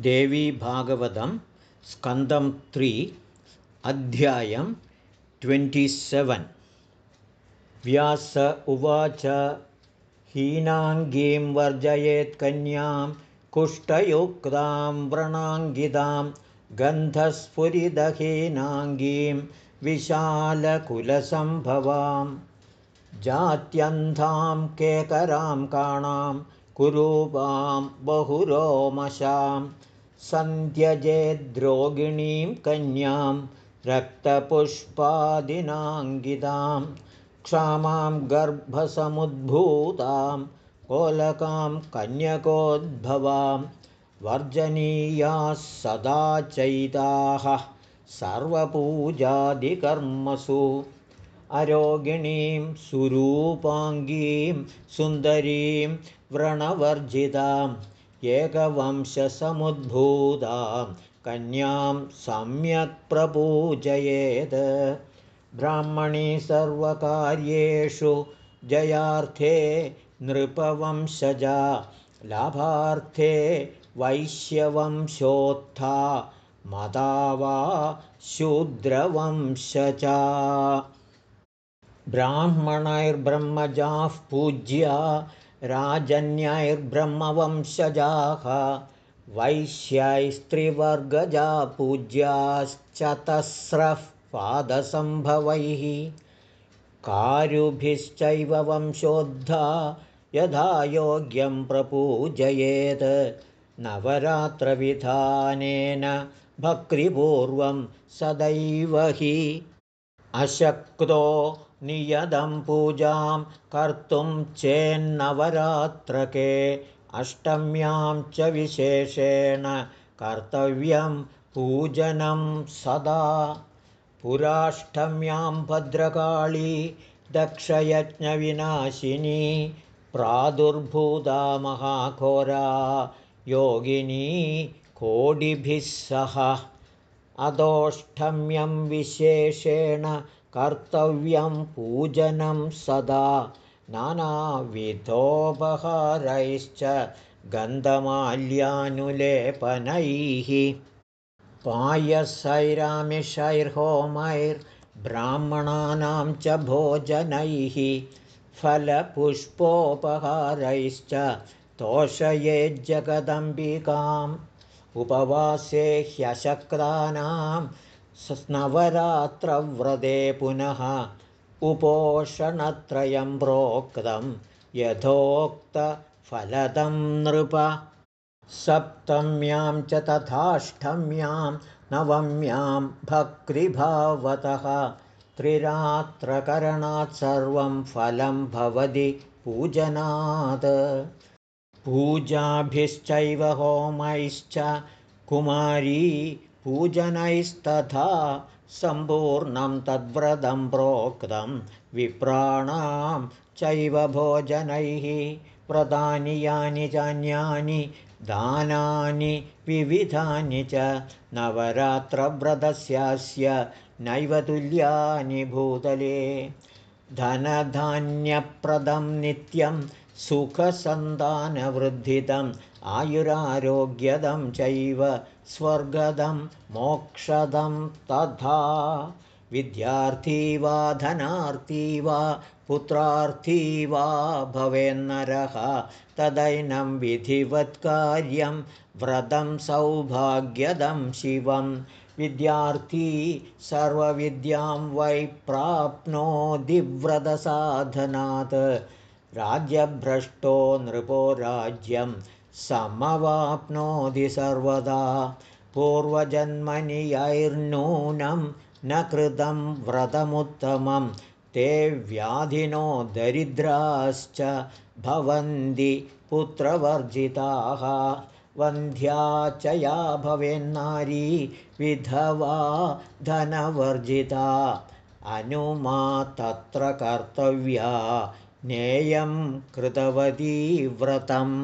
देवी भागवतं स्कन्दं त्रि अध्यायं ट्वेण्टिसेवेन्। व्यास उवाच हीनाङ्गीं वर्जयेत्कन्यां कुष्ठयुक्तां व्रणाङ्गितां गन्धस्फुरिदहीनाङ्गीं विशालकुलसम्भवां जात्यन्धां केकरां काणां कुरूपां बहुरोमशां सन्ध्यजेद्रोगिणीं कन्यां रक्तपुष्पादिनाङ्गितां क्षामां गर्भसमुद्भूतां कोलकां कन्यकोद्भवां वर्जनीयाः सदा चैताः सर्वपूजादिकर्मसु अरोगिणीं सुरूपाङ्गीं सुन्दरीं व्रणवर्जिताम् एकवंशसमुद्भूतां कन्यां सम्यक् प्रपूजयेत्। ब्राह्मणी सर्वकार्येषु जयार्थे नृपवंशजा लाभार्थे वैश्यवंशोत्था मदा वा शूद्रवंशचा ब्राह्मणैर्ब्रह्मजाः पूज्या राजन्यैर्ब्रह्मवंशजाः वैश्यैस्त्रिवर्गजा पूज्याश्चतस्रः पादसम्भवैः। कारुभिश्चैव वंशोद्धा यथा योग्यं प्रपूजयेत्। नवरात्रविधानेन भक्तिपूर्वं सदैव हि अशक्तो नियतं पूजां कर्तुं चेन्नवरात्रके अष्टम्यां च विशेषेण कर्तव्यं पूजनं सदा। पुराष्टम्यां भद्रकाली दक्षयज्ञविनाशिनी प्रादुर्भूता महाघोरा योगिनी कोडिभिः सह। अदोष्टम्यं विशेषेण कर्तव्यं पूजनं सदा नानाविधोपहारैश्च गन्धमाल्यानुलेपनैः। पायसैरामिषैर्होमैर्ब्राह्मणानां च भोजनैः फलपुष्पोपहारैश्च तोषयेज्जगदम्बिकाम् उपवासे ह्यशक्तानां स्नवरात्रव्रते पुनः उपोषणत्रयं प्रोक्तं यथोक्तफलदं नृप। सप्तम्यां च तथाष्टम्यां नवम्यां भक्तिभावतः त्रिरात्रकरणात् सर्वं फलं भवति पूजनात्। पूजाभिश्चैव होमैश्च कुमारी पूजनैस्तथा सम्पूर्णं तद्व्रतं प्रोक्तं विप्राणां चैव भोजनैः व्रतानि यानि चान्यानि दानानि विविधानि च नवरात्रव्रतस्यास्य नैव तुल्यानि भूतले। धनधान्यप्रदं नित्यं सुखसन्तानवृद्धिदम् आयुरारोग्यदं चैव स्वर्गदं मोक्षदं तथा। विद्यार्थी वा धनार्थी वा पुत्रार्थी वा भवेन्नरः। तदैनं विधिवत्कार्यं व्रतं सौभाग्यदं शिवं विद्यार्थी सर्वविद्यां वै प्राप्नोदिव्रतसाधनात् राज्यभ्रष्टो नृपो राज्यं समवाप्नोति सर्वदा। पूर्वजन्मनि यैर्नूनं न कृतं व्रतमुत्तमं ते व्याधिनो दरिद्राश्च भवन्ति पुत्रवर्जिताः। वन्ध्या च या भवेन्नारी विधवा धनवर्जिता अनुमा तत्र कर्तव्या नेयं कृतवती व्रतम्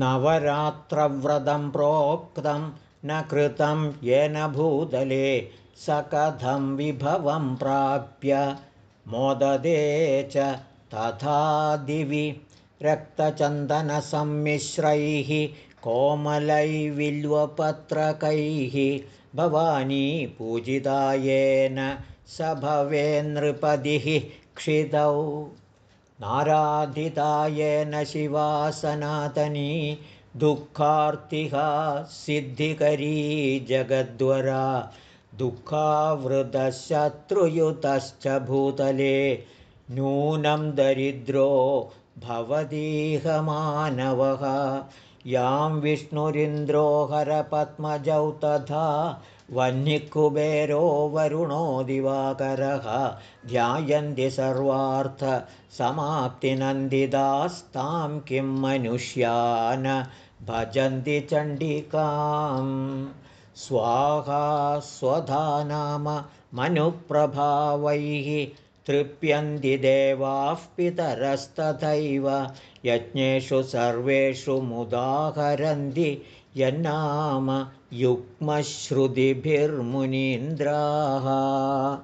नवरात्रव्रतं प्रोक्तं न कृतं येन भूतले स कथं विभवं प्राप्य मोददे च तथा दिवि रक्तचन्दनसम्मिश्रैः कोमलैविल्वपत्रकैः भवानी पूजितायेन स भवे क्षितौ नाराधितायेन शिवा सनातनी दुःखार्तिहा सिद्धिकरी जगद्वरा। दुःखावृतशत्रुयुतश्च भूतले नूनं दरिद्रो भवदीहमानवः। यां विष्णुरिन्द्रो हरपद्मजौ तथा वह्निकुबेरो वरुणो दिवाकरः ध्यायन्ति सर्वार्थसमाप्तिनन्दिदास्तां किं मनुष्यान्? भजन्ति चण्डिकाम्। स्वाहा स्वधा नाम मनुप्रभावैः तृप्यन्ति देवाः पितरस्तथैव यज्ञेषु सर्वेषु मुदाहरन्ति यन्नाम युग्मश्रुतिभिर्मुनीन्द्राः।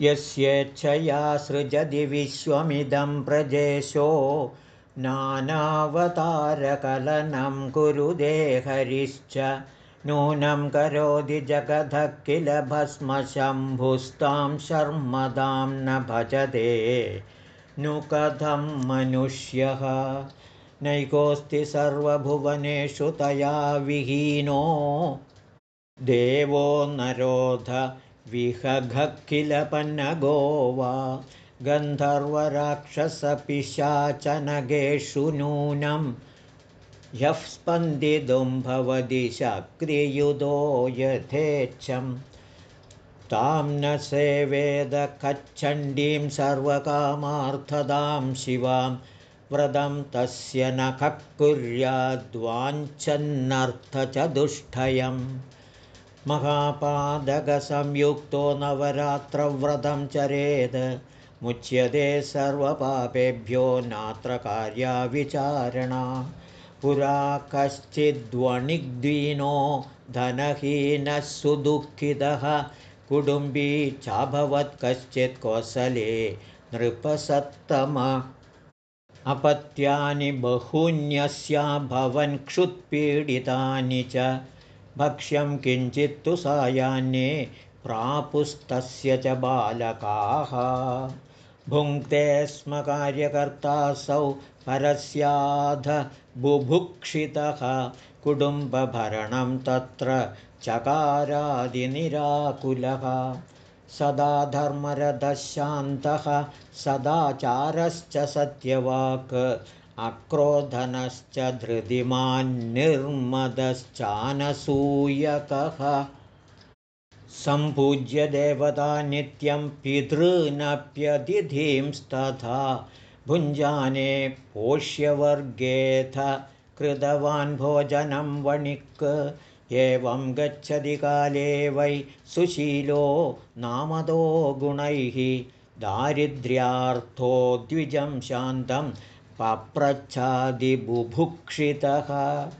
यस्येच्छया सृजति विश्वमिदं प्रजेशो नानावतारकलनं कुरुदेहरिश्च नूनं करोति जगधः किल भस्मशम्भुस्तां शर्मदां न भजते नु कथं मनुष्यः नैकोऽस्ति सर्वभुवनेषु तया विहीनो। देवो नरोध विहघः किल पन्नगो वा गन्धर्वराक्षसपिशाचनगेषु नूनं ह्यः स्पन्दितुं भवति शक्रियुधो यथेच्छं तां न सेवेदकच्छण्डीं सर्वकामार्थदां शिवां व्रतं तस्य न खः कुर्याद्वाञ्छन्नर्थचतुष्टयं महापादकसंयुक्तो नवरात्रव्रतं चरेद मुच्यते सर्वपापेभ्यो नात्र कार्याविचारणा। पुरा कश्चिद्वणिग्दीनो धनहीनः सुदुःखितः कुटुम्बी चाभवत् कश्चित् कोसले नृपसत्तम अपत्यानि बहून्यस्याभवन् क्षुत्पीडितानि च। भक्ष्यं किञ्चित्तु सायान्ये प्रापुस्तस्य च बालकाः। भुङ्क्ते स्म कार्यकर्तासौ परस्याध बुभुक्षितः। कुटुम्बभरणं तत्र चकारादिनिराकुलः सदा धर्मरथशान्तः सदाचारश्च सत्यवाक् अक्रोधनश्च धृतिमान्निर्मदश्चानसूयकः। सम्पूज्य देवता नित्यं पितॄनप्यतिथींस्तथा भुञ्जाने पोष्यवर्गेऽथ कृतवान् भोजनं वणिक् एवं गच्छति काले वै सुशीलो नामदो गुणैः दारिद्र्यार्थो द्विजं शान्तं पप्रच्छादिबुभुक्षितः।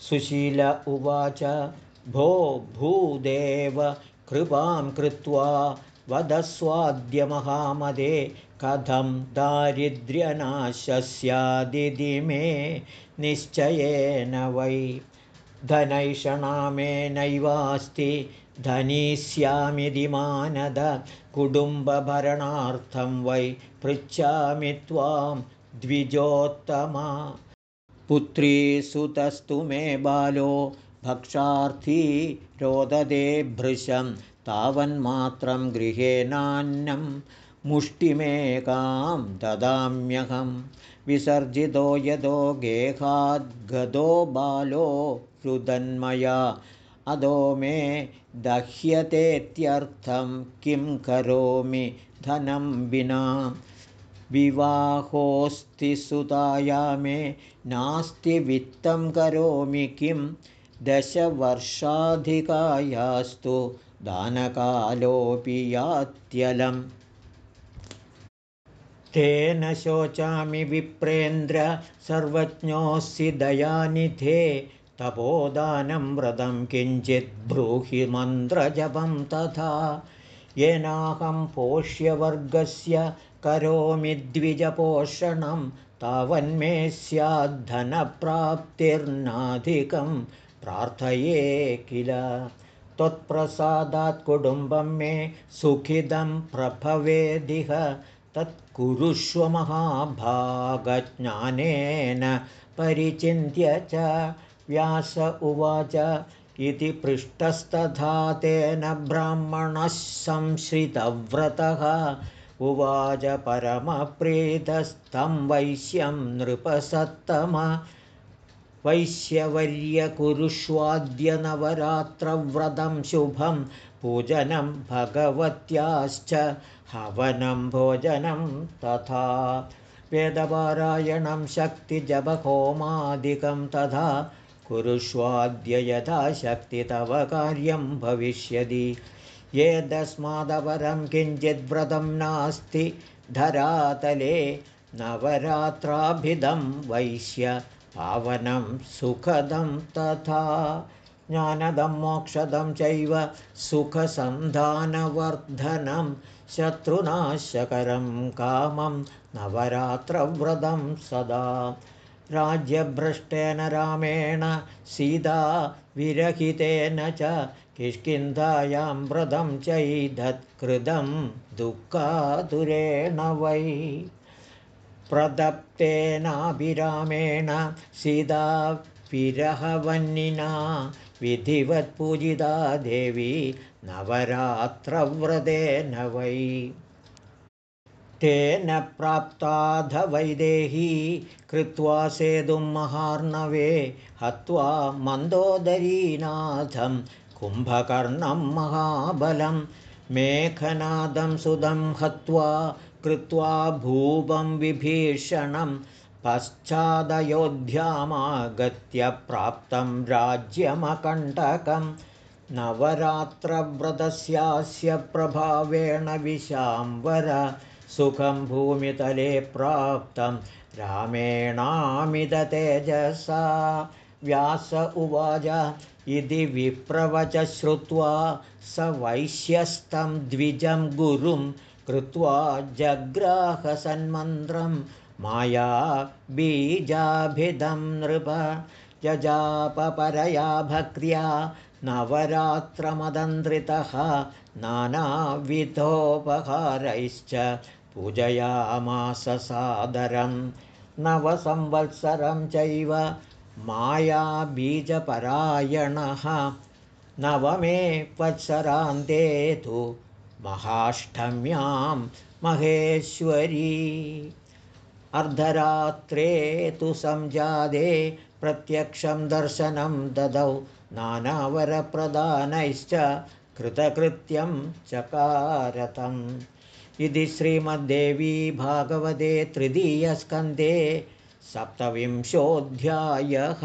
सुशील उवाच भो भूदेव कृपां कृत्वा वदस्वाद्यमहामदे कथं दारिद्र्यनाशस्यादिति मे निश्चयेन वै धनैषणामेनैवास्ति धनीष्यामिति मानद कुटुम्बभरणार्थं वै पृच्छामि त्वां द्विजोत्तमा। पुत्री सुतस्तु मे बालो भक्षार्थी रोददे भृशं तावन्मात्रं गृहे नान्नं मुष्टिमेकां ददाम्यहं विसर्जितो यतो गेहाद्गतो बालो रुदन्मया अदो मे दह्यतेत्यर्थं किं करोमि धनं विना विवाहोऽस्ति सुताया मे नास्ति वित्तं करोमि किं दशवर्षाधिकायास्तु दानकालोऽपि यात्यलम् तेन शोचामि विप्रेन्द्र सर्वज्ञोऽसि दयानिधे तपोदानं व्रतं किञ्चित् ब्रूहि मन्त्रजपं तथा। येनाहं पोष्यवर्गस्य करोमि द्विजपोषणं तावन्मे स्याद्धनप्राप्तिर्नाधिकं प्रार्थये किल। त्वत्प्रसादात् कुटुम्बं मे सुखिदं प्रभवेदिह। तत्कुरुष्व महाभागज्ञानेन परिचिन्त्य च व्यास उवाच इति पृष्टस्तथा तेन ब्राह्मणः संश्रितव्रतः। उवाच परमप्रीतस्थं वैश्यं नृपसत्तम। वैश्यवर्यकुरुष्वाद्यनवरात्रव्रतं शुभं पूजनं भगवत्याश्च हवनं भोजनं तथा। वेदपारायणं शक्तिजपहोमादिकं तथा कुरुष्वाद्य यथा शक्ति तव कार्यं भविष्यति एतस्मादपरं किञ्चिद्व्रतं नास्ति धरातले नवरात्राभिधं वैश्य पावनं सुखदं तथा। ज्ञानदं मोक्षदं चैव सुखसन्धानवर्धनं शत्रुनाशकरं कामं नवरात्रव्रतं सदा राज्यभ्रष्टेन रामेण सीता विरहितेन च किष्किन्धायां व्रतं चैदत्कृतं दुःखातुरेण वै। प्रदप्तेनाभिरामेण सीता विरहवन्निना विधिवत्पूजिता देवी नवरात्रव्रतेन वै तेन प्राप्ताध वैदेही कृत्वा सेतुं महार्णवे हत्वा मन्दोदरीनाथं कुम्भकर्णं महाबलं मेघनादं सुदं हत्वा कृत्वा भूपं विभीषणं पश्चादयोध्यामागत्य प्राप्तं राज्यमकण्टकं नवरात्रव्रतस्यास्य प्रभावेण विशाम्बर सुखं भूमितले प्राप्तं। रामेणामिदतेजसा व्यास उवाच इति विप्रवच श्रुत्वा स वैश्यस्तं द्विजं गुरुं कृत्वा जग्राहसन्मन्त्रं माया बीजाभिधं नृप। यजापपरया भक्र्या नवरात्रमदन्द्रितः नानाविधोपहारैश्च पूजयामास सादरं नवसंवत्सरं चैव मायाबीजपरायणः। नवमे वत्सरान्ते तु महाष्टम्यां महेश्वरी। अर्धरात्रे तु संजादे प्रत्यक्षं दर्शनं ददौ नानावरप्रदानैश्च कृतकृत्यं चकारतम् इति श्रीमद्देवी भागवते तृतीयस्कन्धे सप्तविंशोऽध्यायः